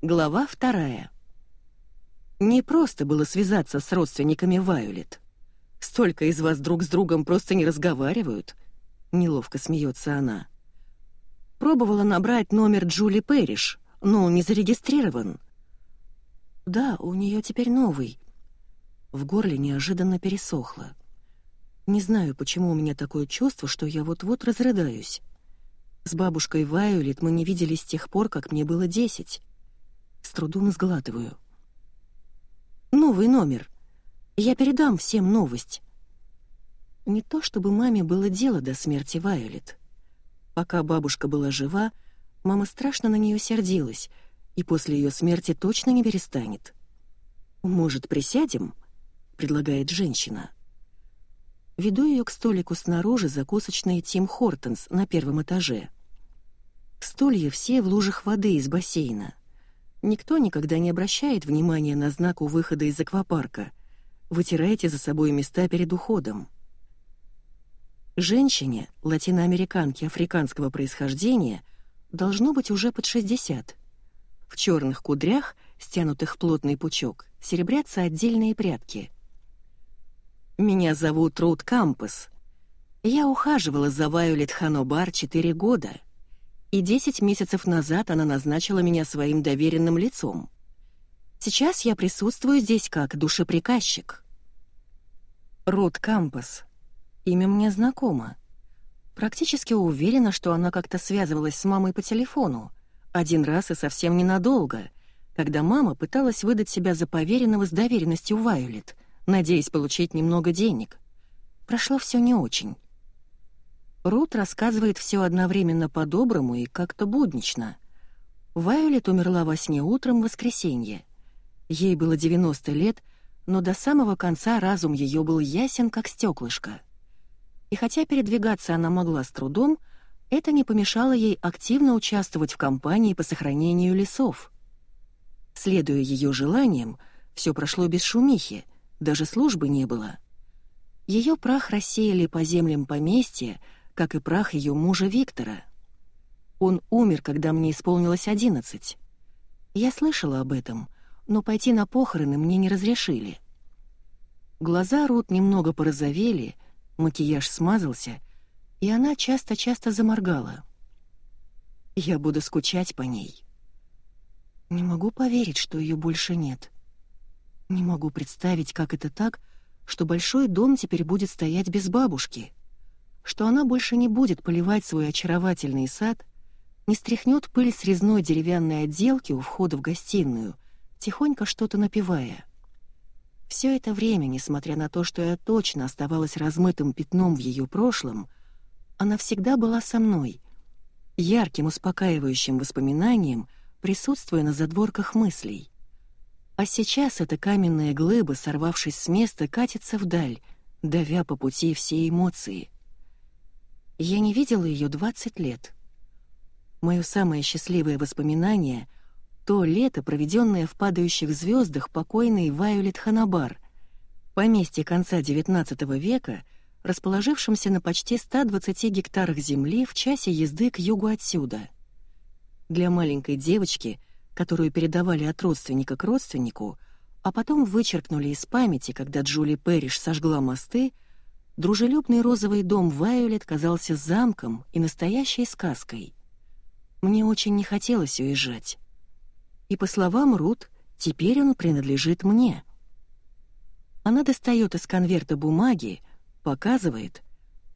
Глава вторая. Не просто было связаться с родственниками Вайолет. Столько из вас друг с другом просто не разговаривают. Неловко смеется она. Пробовала набрать номер Джули Пэриш, но он не зарегистрирован. Да, у нее теперь новый. В горле неожиданно пересохло. Не знаю, почему у меня такое чувство, что я вот-вот разрыдаюсь. С бабушкой Вайолет мы не виделись с тех пор, как мне было десять. С трудом сглатываю. «Новый номер. Я передам всем новость». Не то чтобы маме было дело до смерти Вайолет. Пока бабушка была жива, мама страшно на нее сердилась, и после ее смерти точно не перестанет. «Может, присядем?» — предлагает женщина. Веду ее к столику снаружи закусочной Тим Хортонс на первом этаже. Стулья все в лужах воды из бассейна. Никто никогда не обращает внимания на знак у выхода из аквапарка. Вытирайте за собой места перед уходом. Женщине, латиноамериканке африканского происхождения, должно быть уже под 60. В черных кудрях, стянутых в плотный пучок, серебрятся отдельные прядки. «Меня зовут Рут Кампус. Я ухаживала за Вайолет Ханобар 4 года» и 10 месяцев назад она назначила меня своим доверенным лицом. Сейчас я присутствую здесь как душеприказчик. Рут Кампас. Имя мне знакомо. Практически уверена, что она как-то связывалась с мамой по телефону. Один раз и совсем ненадолго, когда мама пыталась выдать себя за поверенного с доверенностью Вайолет, надеясь получить немного денег. Прошло все не очень. Рут рассказывает все одновременно по-доброму и как-то буднично. Вайолет умерла во сне утром в воскресенье. Ей было 90 лет, но до самого конца разум ее был ясен, как стеклышко. И хотя передвигаться она могла с трудом, это не помешало ей активно участвовать в кампании по сохранению лесов. Следуя ее желаниям, все прошло без шумихи, даже службы не было. Ее прах рассеяли по землям поместья, как и прах ее мужа Виктора. Он умер, когда мне исполнилось одиннадцать. Я слышала об этом, но пойти на похороны мне не разрешили. Глаза Рут немного порозовели, макияж смазался, и она часто-часто заморгала. Я буду скучать по ней. Не могу поверить, что ее больше нет. Не могу представить, как это так, что большой дом теперь будет стоять без бабушки — что она больше не будет поливать свой очаровательный сад, не стряхнет пыль с резной деревянной отделки у входа в гостиную, тихонько что-то напевая. Все это время, несмотря на то, что я точно оставалась размытым пятном в ее прошлом, она всегда была со мной, ярким успокаивающим воспоминанием, присутствуя на задворках мыслей. А сейчас эта каменная глыба, сорвавшись с места, катится вдаль, давя по пути все эмоции — я не видела ее 20 лет. Мое самое счастливое воспоминание — то лето, проведенное в падающих звездах покойной Вайолет Ханабар, поместье конца XIX века, расположившемся на почти 120 гектарах земли в часе езды к югу отсюда. Для маленькой девочки, которую передавали от родственника к родственнику, а потом вычеркнули из памяти, когда Джули Пэриш сожгла мосты — Дружелюбный розовый дом Вайолет казался замком и настоящей сказкой. Мне очень не хотелось уезжать. И по словам Рут, теперь он принадлежит мне. Она достает из конверта бумаги, показывает,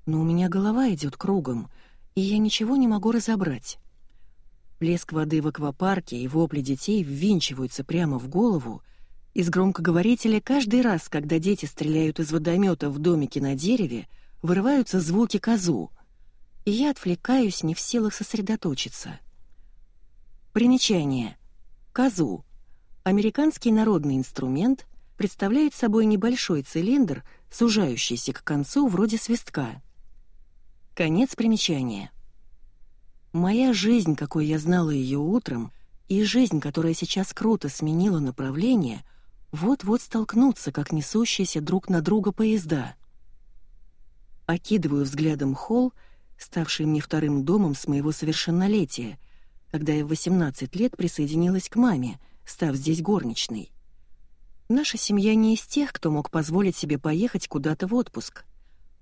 но у меня голова идет кругом, и я ничего не могу разобрать. Плеск воды в аквапарке и вопли детей ввинчиваются прямо в голову, из громкоговорителя каждый раз, когда дети стреляют из водомета в домике на дереве, вырываются звуки козу, и я отвлекаюсь, не в силах сосредоточиться. Примечание. Козу. Американский народный инструмент представляет собой небольшой цилиндр, сужающийся к концу вроде свистка. Конец примечания. Моя жизнь, какой я знала ее утром, и жизнь, которая сейчас круто сменила направление — вот-вот столкнутся, как несущиеся друг на друга поезда. Окидываю взглядом холл, ставший мне вторым домом с моего совершеннолетия, когда я в 18 лет присоединилась к маме, став здесь горничной. Наша семья не из тех, кто мог позволить себе поехать куда-то в отпуск,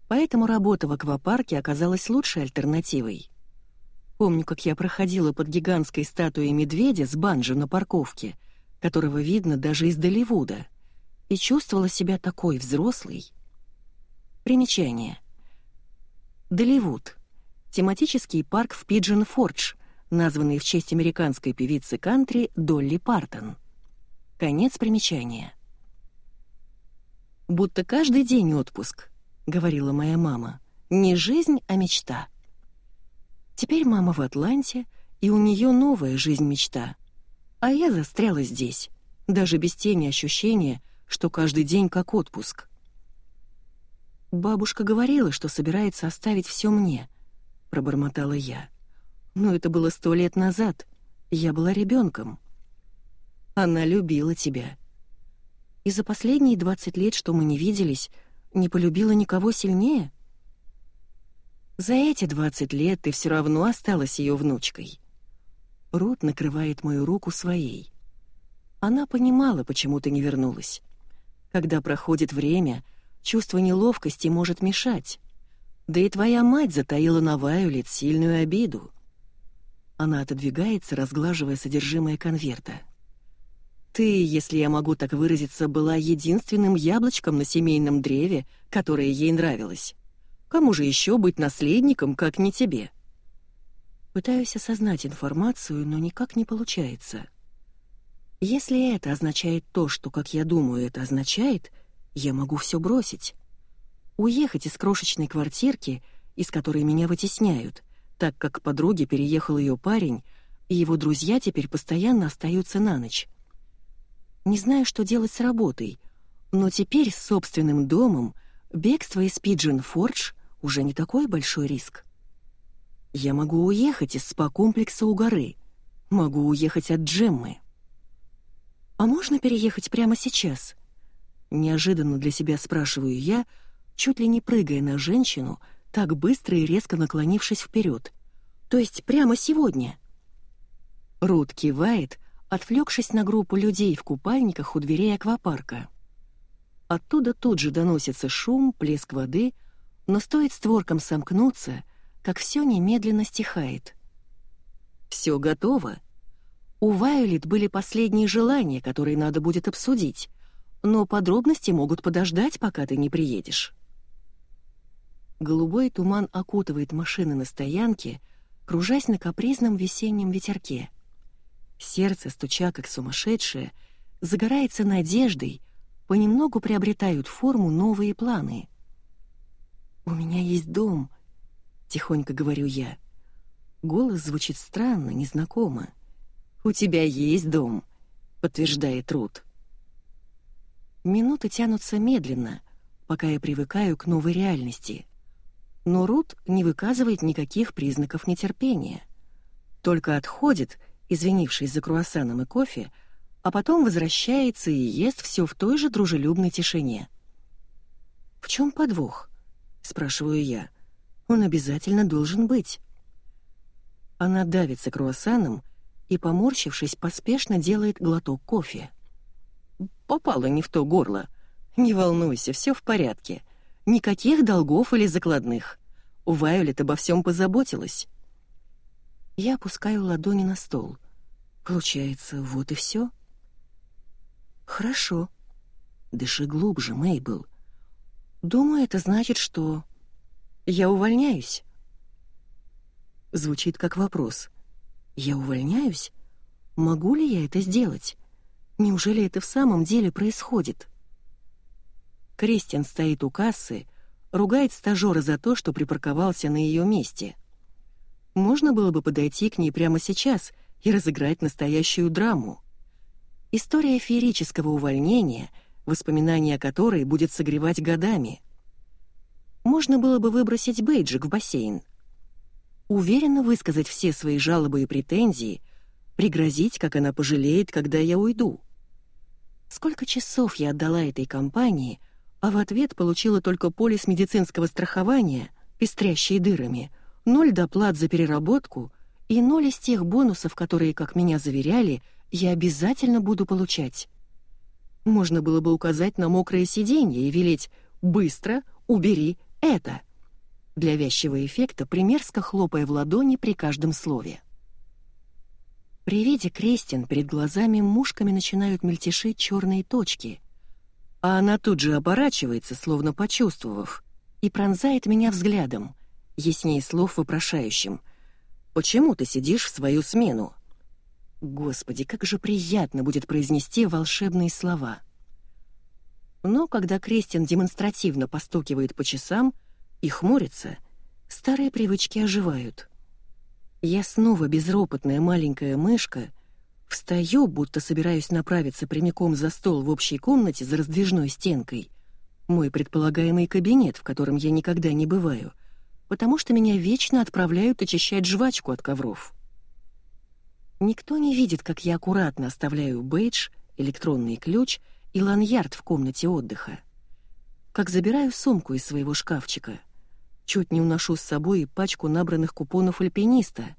поэтому работа в аквапарке оказалась лучшей альтернативой. Помню, как я проходила под гигантской статуей медведя с банджо на парковке, которого видно даже из Долливуда, и чувствовала себя такой взрослой. Примечание. Долливуд — тематический парк в Пиджин-Фордж, названный в честь американской певицы кантри Долли Партон. Конец примечания. «Будто каждый день отпуск», — говорила моя мама. «Не жизнь, а мечта». Теперь мама в Атланте, и у нее новая жизнь-мечта. А я застряла здесь, даже без тени ощущения, что каждый день как отпуск. «Бабушка говорила, что собирается оставить все мне», — пробормотала я. Но это было сто лет назад. Я была ребенком. Она любила тебя. И за последние двадцать лет, что мы не виделись, не полюбила никого сильнее? За эти двадцать лет ты все равно осталась ее внучкой. Рут накрывает мою руку своей. Она понимала, почему ты не вернулась. Когда проходит время, чувство неловкости может мешать. Да и твоя мать затаила на Вайолет сильную обиду. Она отодвигается, разглаживая содержимое конверта. «Ты, если я могу так выразиться, была единственным яблочком на семейном древе, которое ей нравилось. Кому же еще быть наследником, как не тебе?» Пытаюсь осознать информацию, но никак не получается. Если это означает то, что, как я думаю, это означает, я могу все бросить. Уехать из крошечной квартирки, из которой меня вытесняют — так как к подруге переехал ее парень, и его друзья теперь постоянно остаются на ночь. Не знаю, что делать с работой, но теперь с собственным домом бегство из Пиджин Фордж уже не такой большой риск. Я могу уехать из спа-комплекса у горы, могу уехать от Джеммы. А можно переехать прямо сейчас? Неожиданно для себя спрашиваю я, чуть ли не прыгая на женщину, так быстро и резко наклонившись вперед. То есть прямо сегодня. Рут кивает, отвлекшись на группу людей в купальниках у дверей аквапарка. Оттуда тут же доносится шум, плеск воды, но стоит створкам сомкнуться, как все немедленно стихает. Все готово. У Вайолет были последние желания, которые надо будет обсудить, но подробности могут подождать, пока ты не приедешь. Голубой туман окутывает машины на стоянке, кружась на капризном весеннем ветерке. Сердце, стуча как сумасшедшее, загорается надеждой, понемногу приобретают форму новые планы. «У меня есть дом», — тихонько говорю я. Голос звучит странно, незнакомо. «У тебя есть дом», — подтверждает Рут. Минуты тянутся медленно, пока я привыкаю к новой реальности — но Рут не выказывает никаких признаков нетерпения. Только отходит, извинившись за круассаном и кофе, а потом возвращается и ест все в той же дружелюбной тишине. «В чем подвох?» — спрашиваю я. «Он обязательно должен быть». Она давится круассаном и, поморщившись, поспешно делает глоток кофе. «Попала не в то горло. Не волнуйся, все в порядке. Никаких долгов или закладных. У Вайолет обо всем позаботилась. Я опускаю ладони на стол. Получается, вот и все. Хорошо. Дыши глубже, Мейбл. Думаю, это значит, что... Я увольняюсь. Звучит как вопрос. Я увольняюсь? Могу ли я это сделать? Неужели это в самом деле происходит? Кристиан стоит у кассы, ругает стажера за то, что припарковался на ее месте. Можно было бы подойти к ней прямо сейчас и разыграть настоящую драму. История феерического увольнения, воспоминания о которой будет согревать годами. Можно было бы выбросить бейджик в бассейн. Уверенно высказать все свои жалобы и претензии, пригрозить, как она пожалеет, когда я уйду. Сколько часов я отдала этой компании — а в ответ получила только полис медицинского страхования, пестрящие дырами, ноль доплат за переработку и ноль из тех бонусов, которые, как меня заверяли, я обязательно буду получать. Можно было бы указать на мокрое сиденье и велеть «быстро убери это» для вязчего эффекта, примерзко хлопая в ладони при каждом слове. При виде Кристин перед глазами мушками начинают мельтешить черные точки, а она тут же оборачивается, словно почувствовав, и пронзает меня взглядом, яснее слов вопрошающим. «Почему ты сидишь в свою смену?» Господи, как же приятно будет произнести волшебные слова. Но когда Кристин демонстративно постукивает по часам и хмурится, старые привычки оживают. Я снова безропотная маленькая мышка, встаю, будто собираюсь направиться прямиком за стол в общей комнате за раздвижной стенкой, мой предполагаемый кабинет, в котором я никогда не бываю, потому что меня вечно отправляют очищать жвачку от ковров. Никто не видит, как я аккуратно оставляю бейдж, электронный ключ и ланьярд в комнате отдыха. Как забираю сумку из своего шкафчика — Чуть не уношу с собой пачку набранных купонов альпиниста.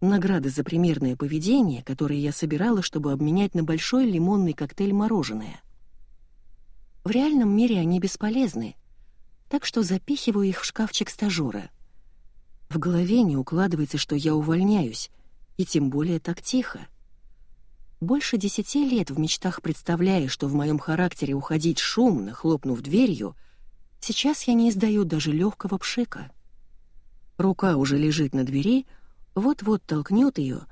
Награды за примерное поведение, которые я собирала, чтобы обменять на большой лимонный коктейль-мороженое. В реальном мире они бесполезны, так что запихиваю их в шкафчик стажера. В голове не укладывается, что я увольняюсь, и тем более так тихо. Больше десяти лет в мечтах представляя, что в моем характере уходить шумно, хлопнув дверью — Сейчас я не издаю даже легкого пшика. Рука уже лежит на двери, вот-вот толкнет ее,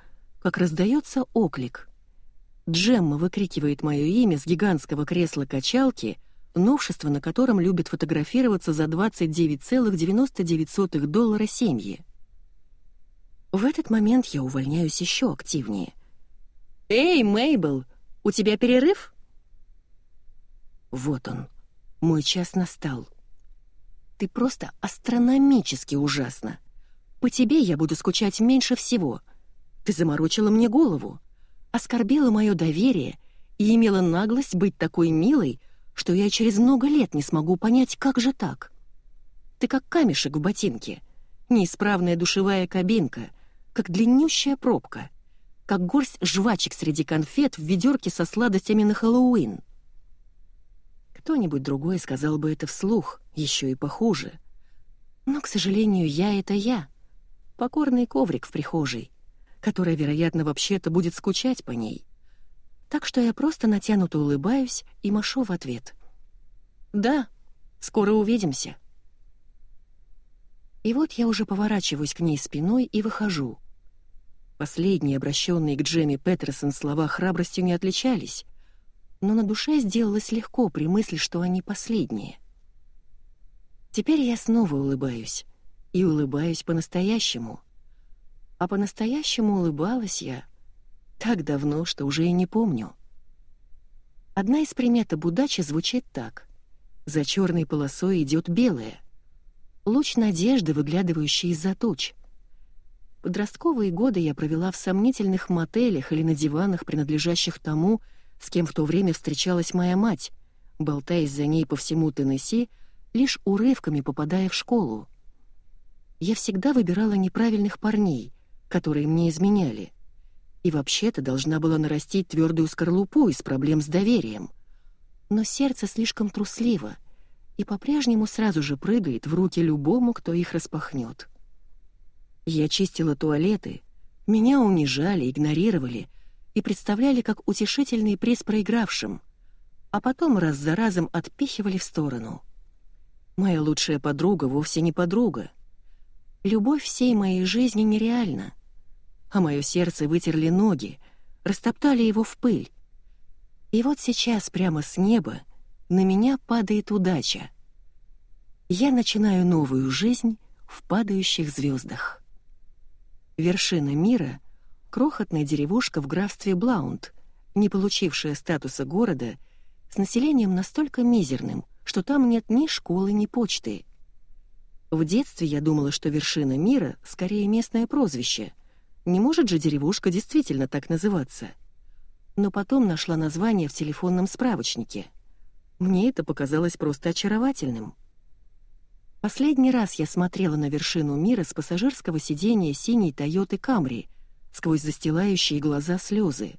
как раздается оклик. Джемма выкрикивает мое имя с гигантского кресла качалки, новшество на котором любит фотографироваться за 29,99 доллара семьи. В этот момент я увольняюсь еще активнее. «Эй, Мейбл, у тебя перерыв?» Вот он, мой час настал. Ты просто астрономически ужасна. По тебе я буду скучать меньше всего. Ты заморочила мне голову, оскорбила мое доверие и имела наглость быть такой милой, что я через много лет не смогу понять, как же так. Ты как камешек в ботинке, неисправная душевая кабинка, как длиннющая пробка, как горсть жвачек среди конфет в ведерке со сладостями на Хэллоуин. Кто-нибудь другой сказал бы это вслух, еще и похуже. Но, к сожалению, я — это я. Покорный коврик в прихожей, которая, вероятно, вообще-то будет скучать по ней. Так что я просто натянуто улыбаюсь и машу в ответ. «Да, скоро увидимся». И вот я уже поворачиваюсь к ней спиной и выхожу. Последние, обращенные к Джемми Петерсон слова храбростью не отличались — но на душе сделалось легко при мысли, что они последние. Теперь я снова улыбаюсь, и улыбаюсь по-настоящему. А по-настоящему улыбалась я так давно, что уже и не помню. Одна из примет об удаче звучит так. За черной полосой идет белая. Луч надежды, выглядывающий из-за туч. Подростковые годы я провела в сомнительных мотелях или на диванах, принадлежащих тому, с кем в то время встречалась моя мать, болтаясь за ней по всему Теннесси, лишь урывками попадая в школу. Я всегда выбирала неправильных парней, которые мне изменяли. И вообще-то должна была нарастить твердую скорлупу из проблем с доверием. Но сердце слишком трусливо и по-прежнему сразу же прыгает в руки любому, кто их распахнет. Я чистила туалеты, меня унижали, игнорировали — и представляли как утешительный приз проигравшим, а потом раз за разом отпихивали в сторону. Моя лучшая подруга вовсе не подруга. Любовь всей моей жизни нереальна, а мое сердце вытерли ноги, растоптали его в пыль. И вот сейчас прямо с неба на меня падает удача. Я начинаю новую жизнь в падающих звездах. Вершина мира — крохотная деревушка в графстве Блаунд, не получившая статуса города, с населением настолько мизерным, что там нет ни школы, ни почты. В детстве я думала, что вершина мира — скорее местное прозвище. Не может же деревушка действительно так называться. Но потом нашла название в телефонном справочнике. Мне это показалось просто очаровательным. Последний раз я смотрела на вершину мира с пассажирского сиденья синей Тойоты Камри сквозь застилающие глаза слезы.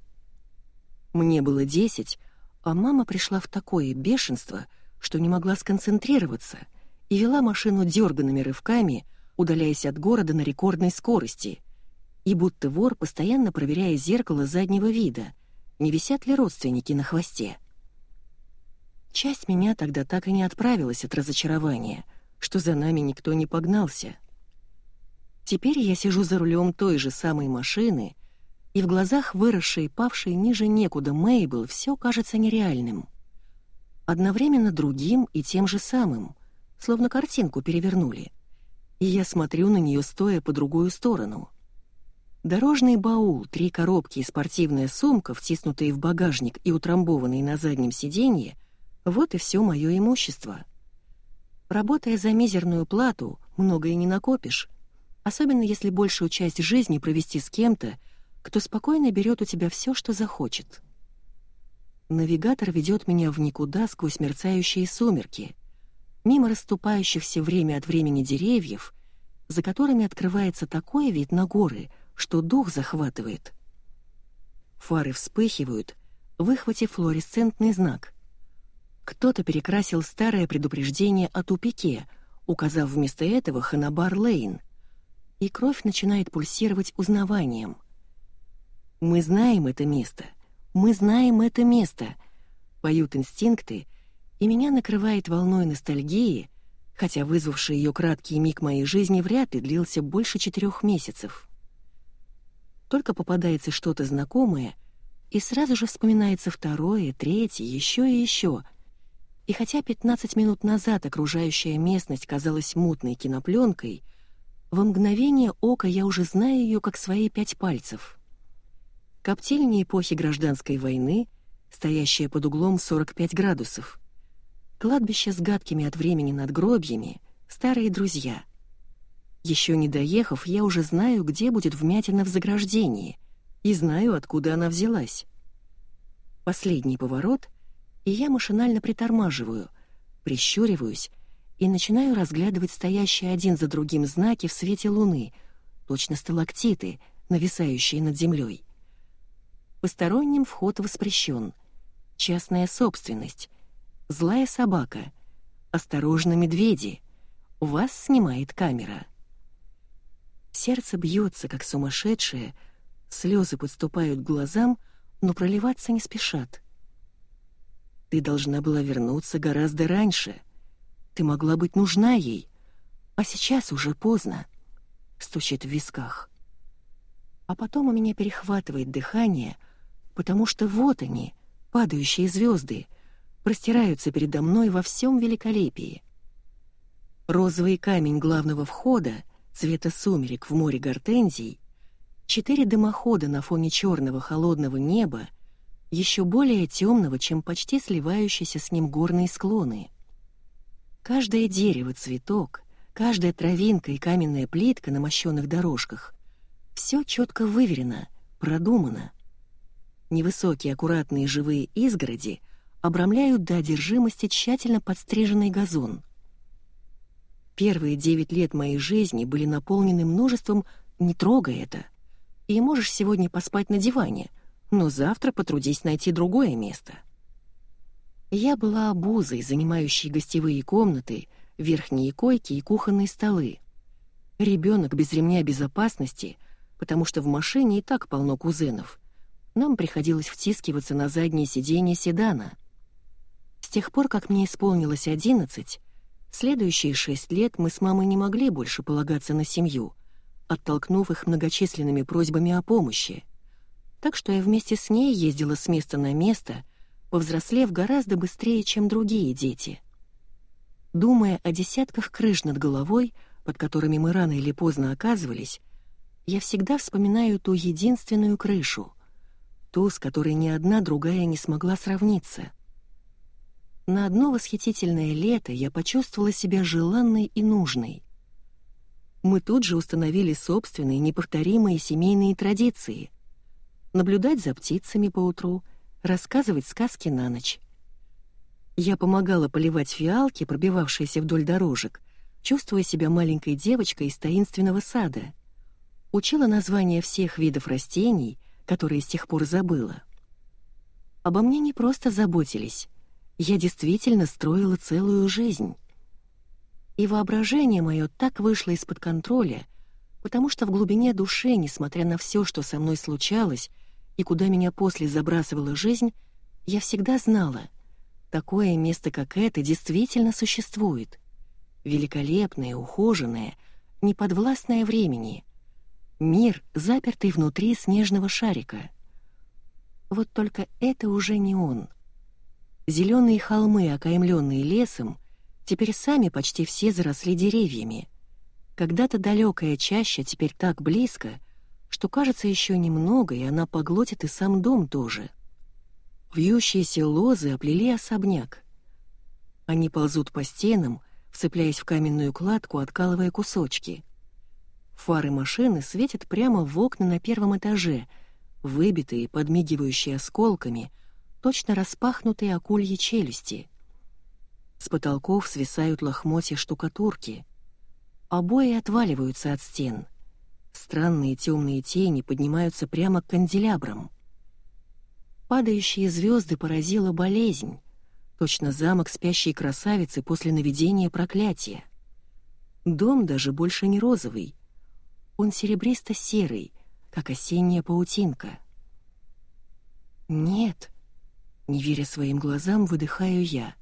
Мне было десять, а мама пришла в такое бешенство, что не могла сконцентрироваться и вела машину дерганными рывками, удаляясь от города на рекордной скорости, и будто вор, постоянно проверяя зеркало заднего вида, не висят ли родственники на хвосте. Часть меня тогда так и не отправилась от разочарования, что за нами никто не погнался. Теперь я сижу за рулем той же самой машины, и в глазах выросшей и павшей ниже некуда Мейбл все кажется нереальным. Одновременно другим и тем же самым, словно картинку перевернули. И я смотрю на нее стоя по другую сторону. Дорожный баул, три коробки и спортивная сумка, втиснутые в багажник и утрамбованные на заднем сиденье — вот и все мое имущество. Работая за мизерную плату, многое не накопишь, особенно если большую часть жизни провести с кем-то, кто спокойно берет у тебя все, что захочет. Навигатор ведет меня в никуда сквозь мерцающие сумерки, мимо расступающихся время от времени деревьев, за которыми открывается такой вид на горы, что дух захватывает. Фары вспыхивают, выхватив флуоресцентный знак — кто-то перекрасил старое предупреждение о тупике, указав вместо этого Ханабар-Лейн. И кровь начинает пульсировать узнаванием. «Мы знаем это место. Мы знаем это место», — поют инстинкты, и меня накрывает волной ностальгии, хотя вызвавший ее краткий миг моей жизни вряд ли длился больше четырех месяцев. Только попадается что-то знакомое, и сразу же вспоминается второе, третье, еще и еще — и хотя 15 минут назад окружающая местность казалась мутной кинопленкой, во мгновение ока я уже знаю ее как свои пять пальцев. Коптильни эпохи гражданской войны, стоящая под углом 45 градусов. Кладбище с гадкими от времени надгробьями, старые друзья. Еще не доехав, я уже знаю, где будет вмятина в заграждении, и знаю, откуда она взялась. Последний поворот — и я машинально притормаживаю, прищуриваюсь и начинаю разглядывать стоящие один за другим знаки в свете луны, точно сталактиты, нависающие над землей. Посторонним вход воспрещен. Частная собственность. Злая собака. Осторожно, медведи. Вас снимает камера. Сердце бьется, как сумасшедшее, слезы подступают к глазам, но проливаться не спешат. Ты должна была вернуться гораздо раньше. Ты могла быть нужна ей. А сейчас уже поздно. Стучит в висках. А потом у меня перехватывает дыхание, потому что вот они, падающие звезды, простираются передо мной во всем великолепии. Розовый камень главного входа, цвета сумерек в море гортензий, четыре дымохода на фоне черного холодного неба — еще более темного, чем почти сливающиеся с ним горные склоны. Каждое дерево, цветок, каждая травинка и каменная плитка на мощенных дорожках — все четко выверено, продумано. Невысокие аккуратные живые изгороди обрамляют до одержимости тщательно подстриженный газон. Первые девять лет моей жизни были наполнены множеством «не трогай это», и можешь сегодня поспать на диване — но завтра потрудись найти другое место. Я была обузой, занимающей гостевые комнаты, верхние койки и кухонные столы. Ребенок без ремня безопасности, потому что в машине и так полно кузенов. Нам приходилось втискиваться на заднее сиденье седана. С тех пор, как мне исполнилось одиннадцать, следующие шесть лет мы с мамой не могли больше полагаться на семью, оттолкнув их многочисленными просьбами о помощи так что я вместе с ней ездила с места на место, повзрослев гораздо быстрее, чем другие дети. Думая о десятках крыш над головой, под которыми мы рано или поздно оказывались, я всегда вспоминаю ту единственную крышу, ту, с которой ни одна другая не смогла сравниться. На одно восхитительное лето я почувствовала себя желанной и нужной. Мы тут же установили собственные неповторимые семейные традиции — наблюдать за птицами по утру, рассказывать сказки на ночь. Я помогала поливать фиалки, пробивавшиеся вдоль дорожек, чувствуя себя маленькой девочкой из таинственного сада. Учила названия всех видов растений, которые с тех пор забыла. Обо мне не просто заботились, я действительно строила целую жизнь. И воображение мое так вышло из-под контроля, потому что в глубине души, несмотря на все, что со мной случалось, и куда меня после забрасывала жизнь, я всегда знала, такое место, как это, действительно существует. Великолепное, ухоженное, неподвластное времени. Мир, запертый внутри снежного шарика. Вот только это уже не он. Зеленые холмы, окаймленные лесом, теперь сами почти все заросли деревьями. Когда-то далекая чаща теперь так близко, что кажется еще немного, и она поглотит и сам дом тоже. Вьющиеся лозы оплели особняк. Они ползут по стенам, вцепляясь в каменную кладку, откалывая кусочки. Фары машины светят прямо в окна на первом этаже, выбитые, подмигивающие осколками, точно распахнутые акульи челюсти. С потолков свисают лохмотья штукатурки. Обои отваливаются от стен. Странные темные тени поднимаются прямо к канделябрам. Падающие звезды поразила болезнь, точно замок спящей красавицы после наведения проклятия. Дом даже больше не розовый. Он серебристо-серый, как осенняя паутинка. «Нет», — не веря своим глазам, выдыхаю я.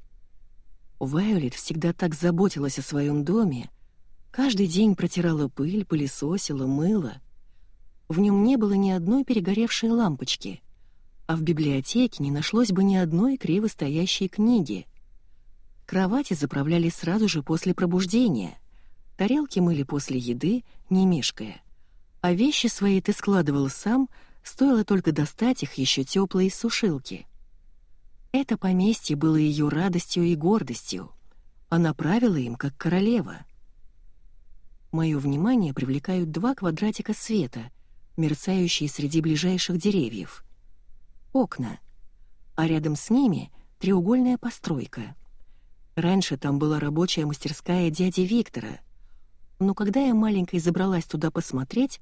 Вайолет всегда так заботилась о своем доме, Каждый день протирала пыль, пылесосила, мыла. В нем не было ни одной перегоревшей лампочки, а в библиотеке не нашлось бы ни одной криво стоящей книги. Кровати заправляли сразу же после пробуждения, тарелки мыли после еды, не мешкая. А вещи свои ты складывал сам, стоило только достать их еще теплые из сушилки. Это поместье было ее радостью и гордостью. Она правила им, как королева. Мое внимание привлекают два квадратика света, мерцающие среди ближайших деревьев. Окна. А рядом с ними треугольная постройка. Раньше там была рабочая мастерская дяди Виктора. Но когда я маленькой забралась туда посмотреть,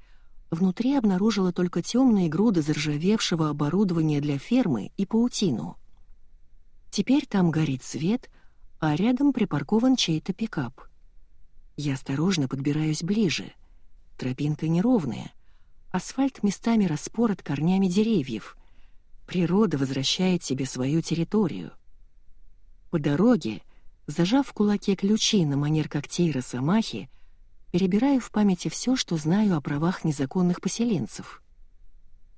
внутри обнаружила только темные груды заржавевшего оборудования для фермы и паутину. Теперь там горит свет, а рядом припаркован чей-то пикап — я осторожно подбираюсь ближе. Тропинка неровная. Асфальт местами распорот корнями деревьев. Природа возвращает себе свою территорию. По дороге, зажав в кулаке ключи на манер когтей росомахи, перебираю в памяти все, что знаю о правах незаконных поселенцев.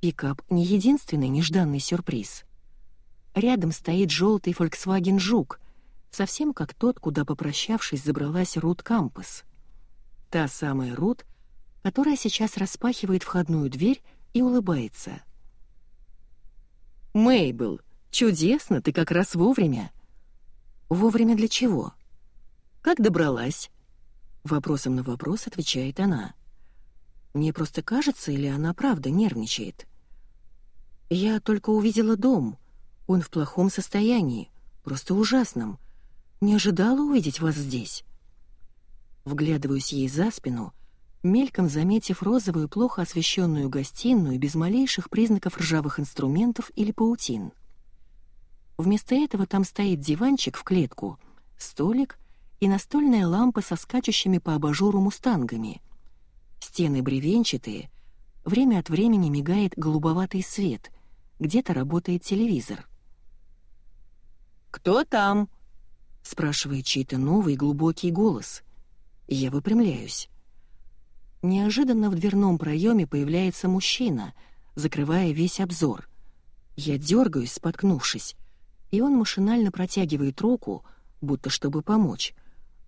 Пикап — не единственный нежданный сюрприз. Рядом стоит желтый Volkswagen «Жук», совсем как тот, куда, попрощавшись, забралась Рут Кампус. Та самая Рут, которая сейчас распахивает входную дверь и улыбается. «Мейбл, чудесно, ты как раз вовремя». «Вовремя для чего?» «Как добралась?» Вопросом на вопрос отвечает она. «Мне просто кажется, или она правда нервничает?» «Я только увидела дом. Он в плохом состоянии, просто ужасном. Не ожидала увидеть вас здесь». Вглядываюсь ей за спину, мельком заметив розовую, плохо освещенную гостиную без малейших признаков ржавых инструментов или паутин. Вместо этого там стоит диванчик в клетку, столик и настольная лампа со скачущими по абажуру мустангами. Стены бревенчатые, время от времени мигает голубоватый свет, где-то работает телевизор. «Кто там?» Спрашивает чей-то новый глубокий голос. Я выпрямляюсь. Неожиданно в дверном проеме появляется мужчина, закрывая весь обзор. Я дергаюсь, споткнувшись, и он машинально протягивает руку, будто чтобы помочь,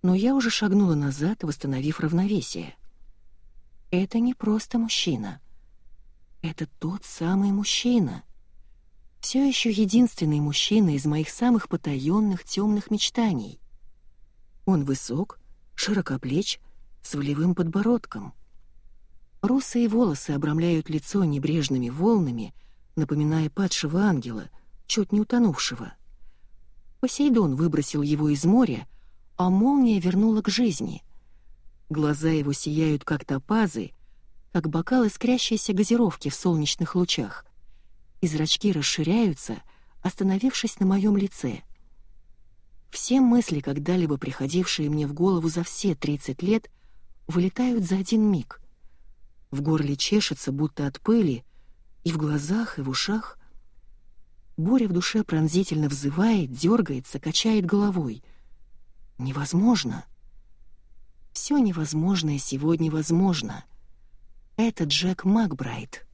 но я уже шагнула назад, восстановив равновесие. Это не просто мужчина. Это тот самый мужчина — все еще единственный мужчина из моих самых потаенных темных мечтаний. Он высок, широкоплеч, с волевым подбородком. Русые волосы обрамляют лицо небрежными волнами, напоминая падшего ангела, чуть не утонувшего. Посейдон выбросил его из моря, а молния вернула к жизни. Глаза его сияют, как топазы, как бокал искрящейся газировки в солнечных лучах, и зрачки расширяются, остановившись на моем лице. Все мысли, когда-либо приходившие мне в голову за все 30 лет, вылетают за один миг. В горле чешется, будто от пыли, и в глазах, и в ушах. Боря в душе пронзительно взывает, дергается, качает головой. Невозможно. Все невозможное сегодня возможно. Это Джек Макбрайт.